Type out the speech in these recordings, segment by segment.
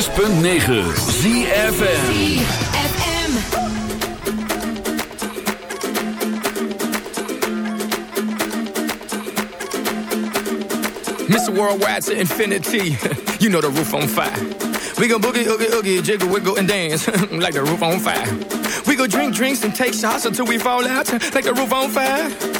106.9 ZFM Mr. Worldwide to infinity. you know the roof on fire. We go boogie, oogie, oogie, jiggle, wiggle, and dance like the roof on fire. We go drink drinks and take shots until we fall out like the roof on fire.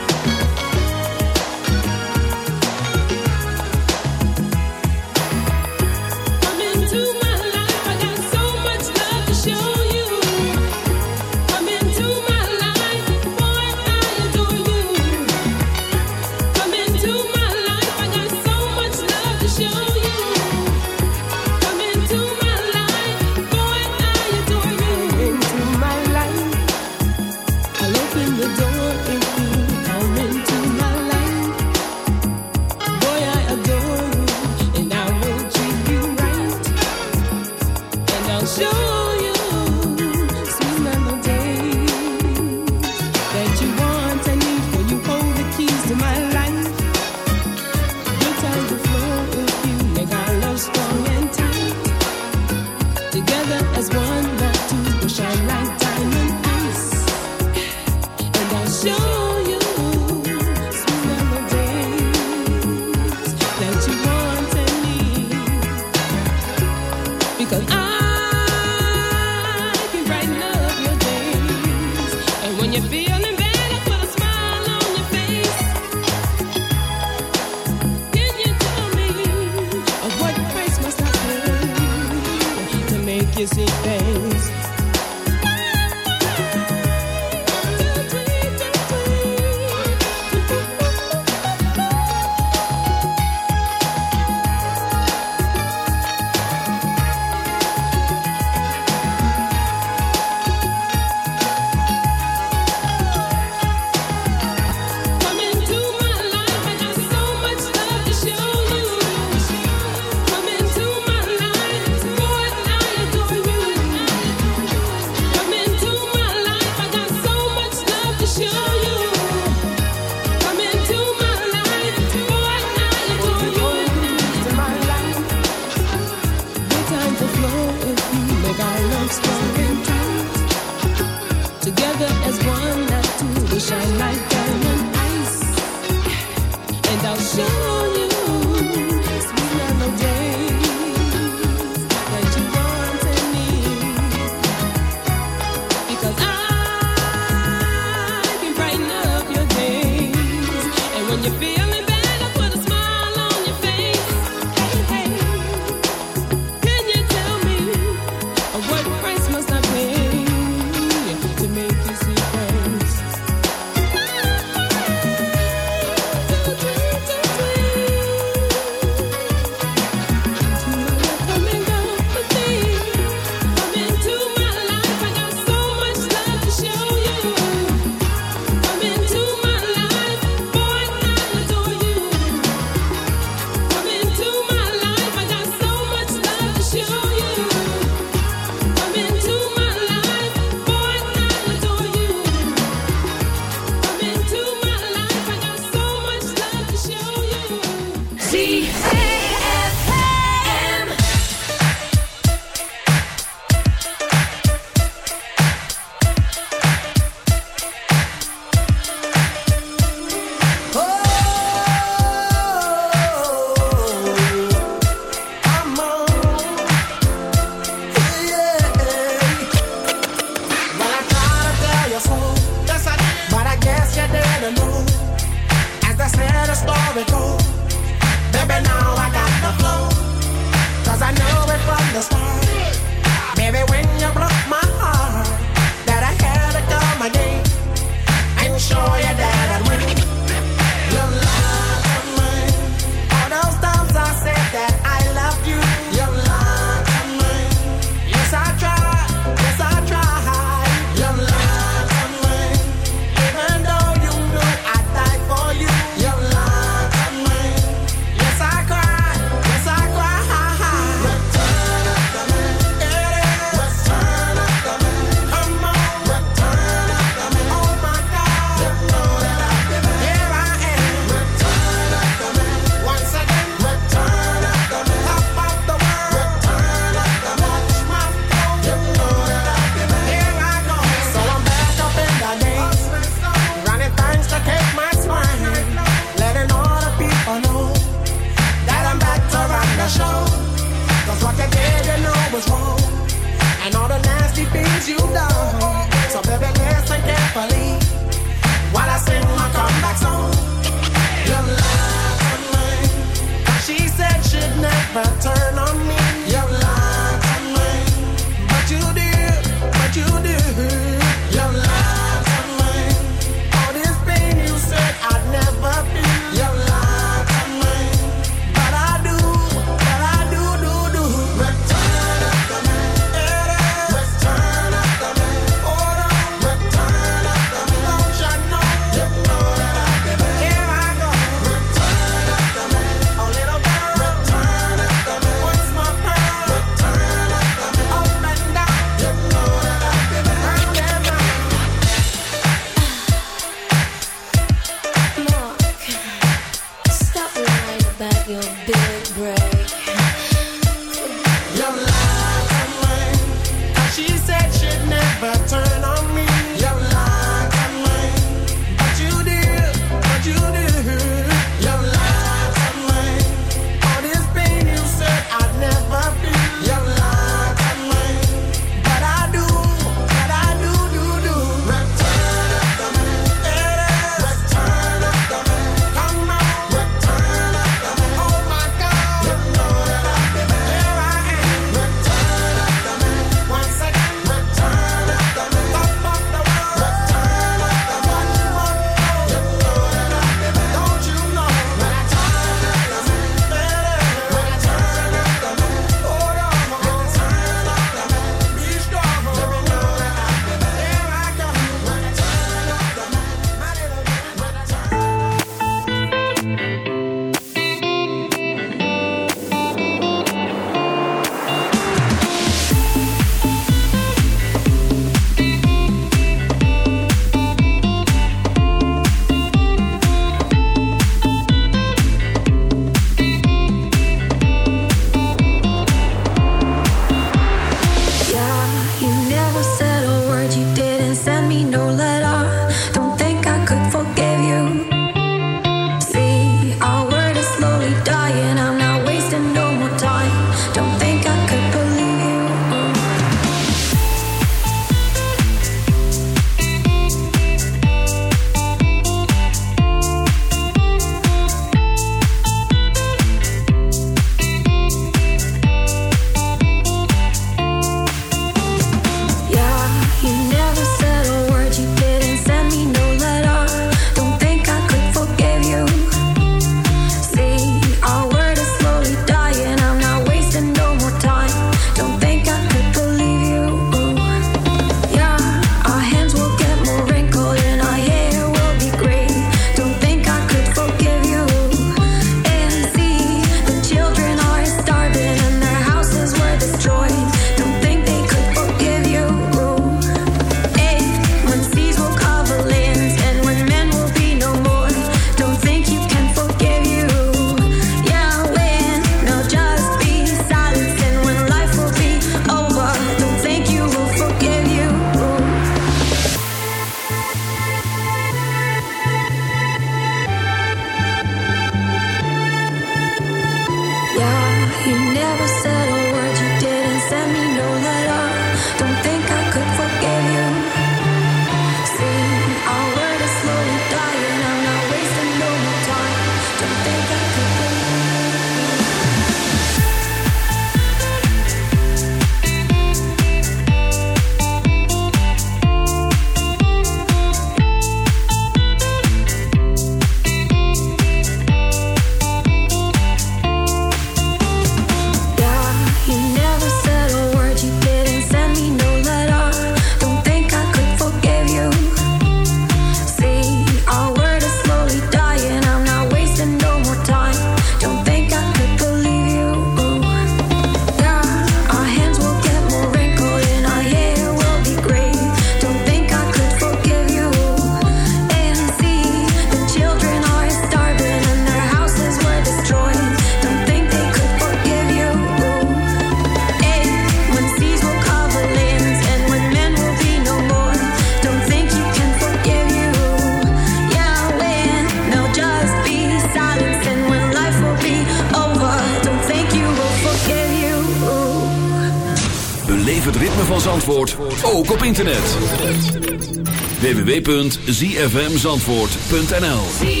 zfmzandvoort.nl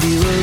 said you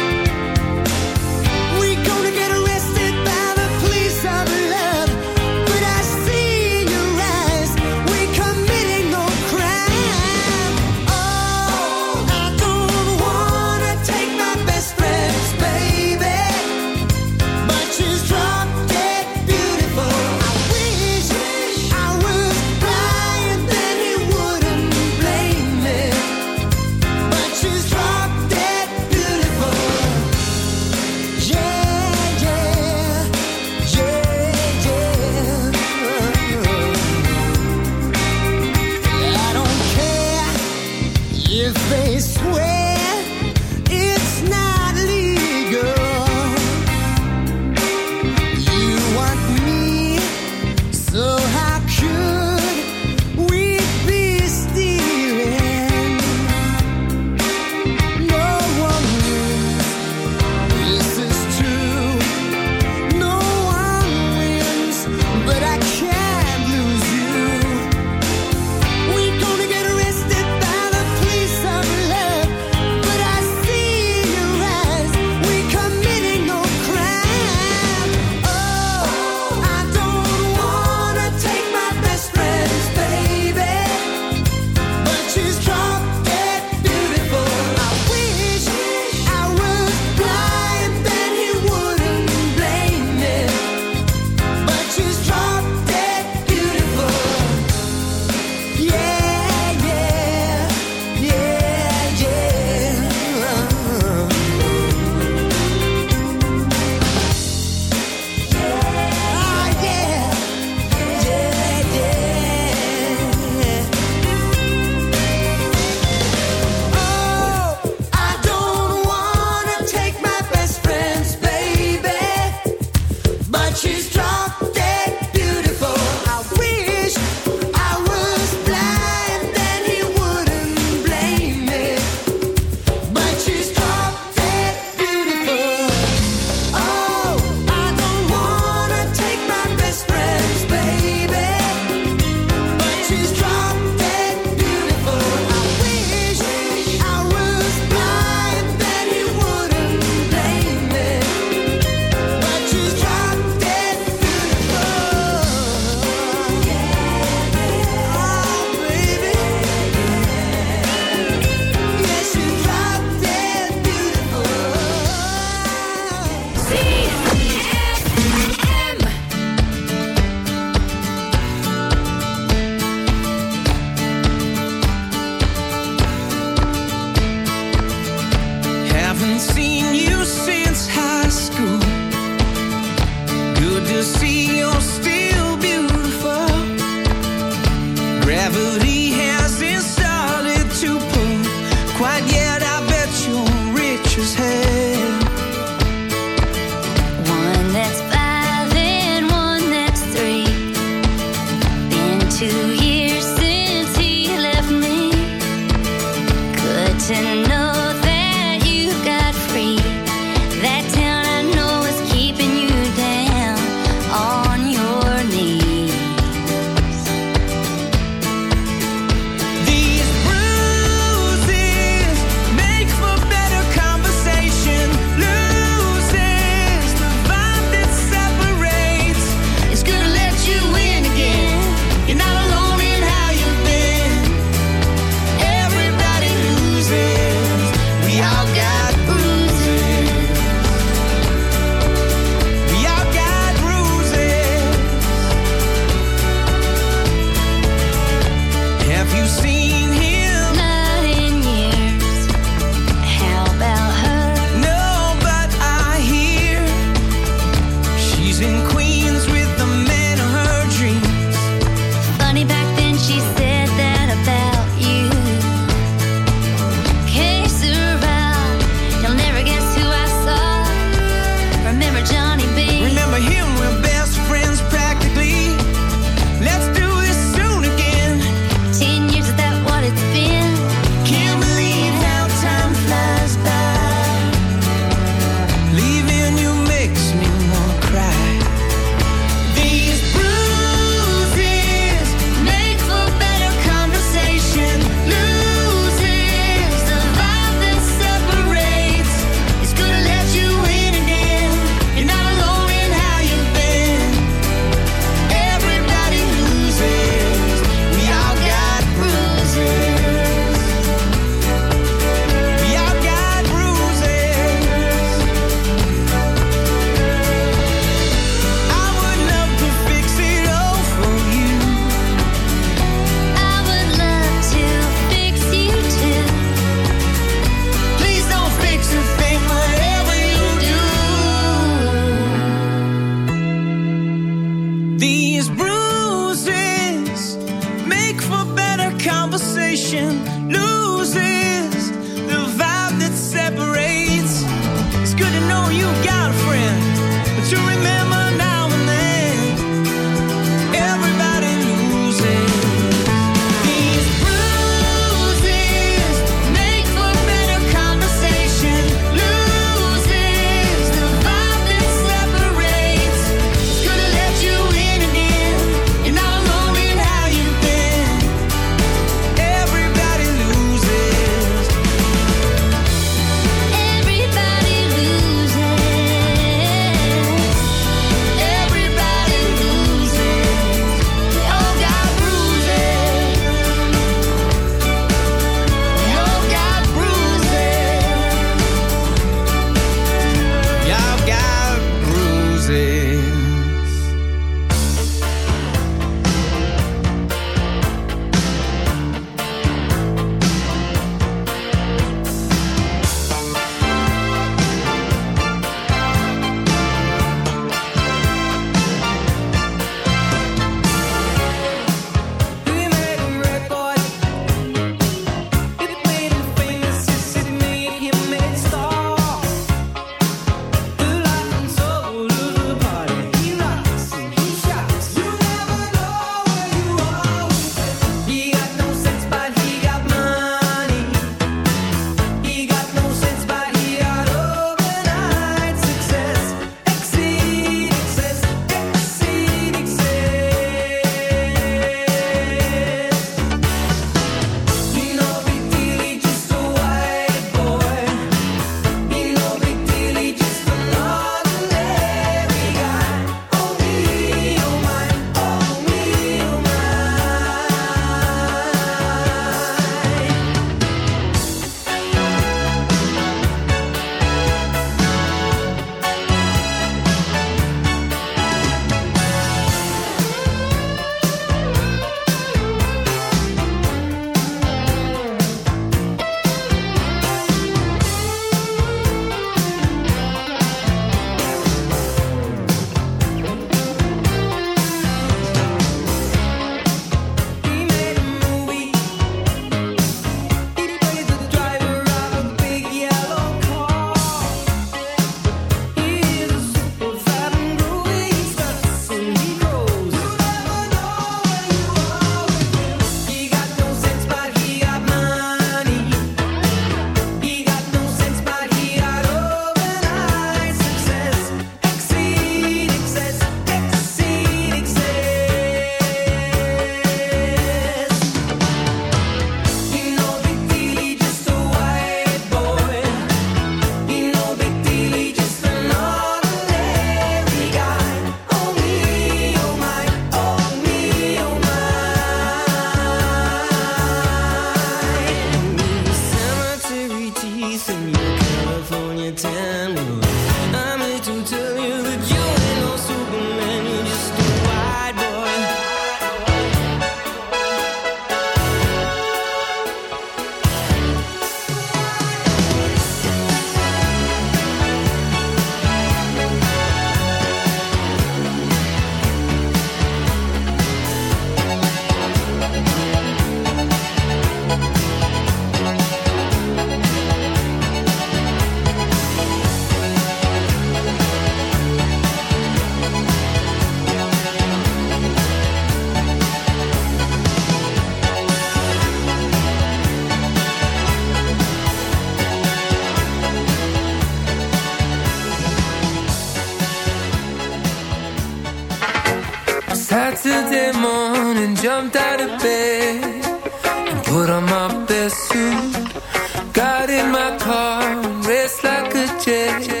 jumped out of bed and put on my best suit. Got in my car and raced like a jet.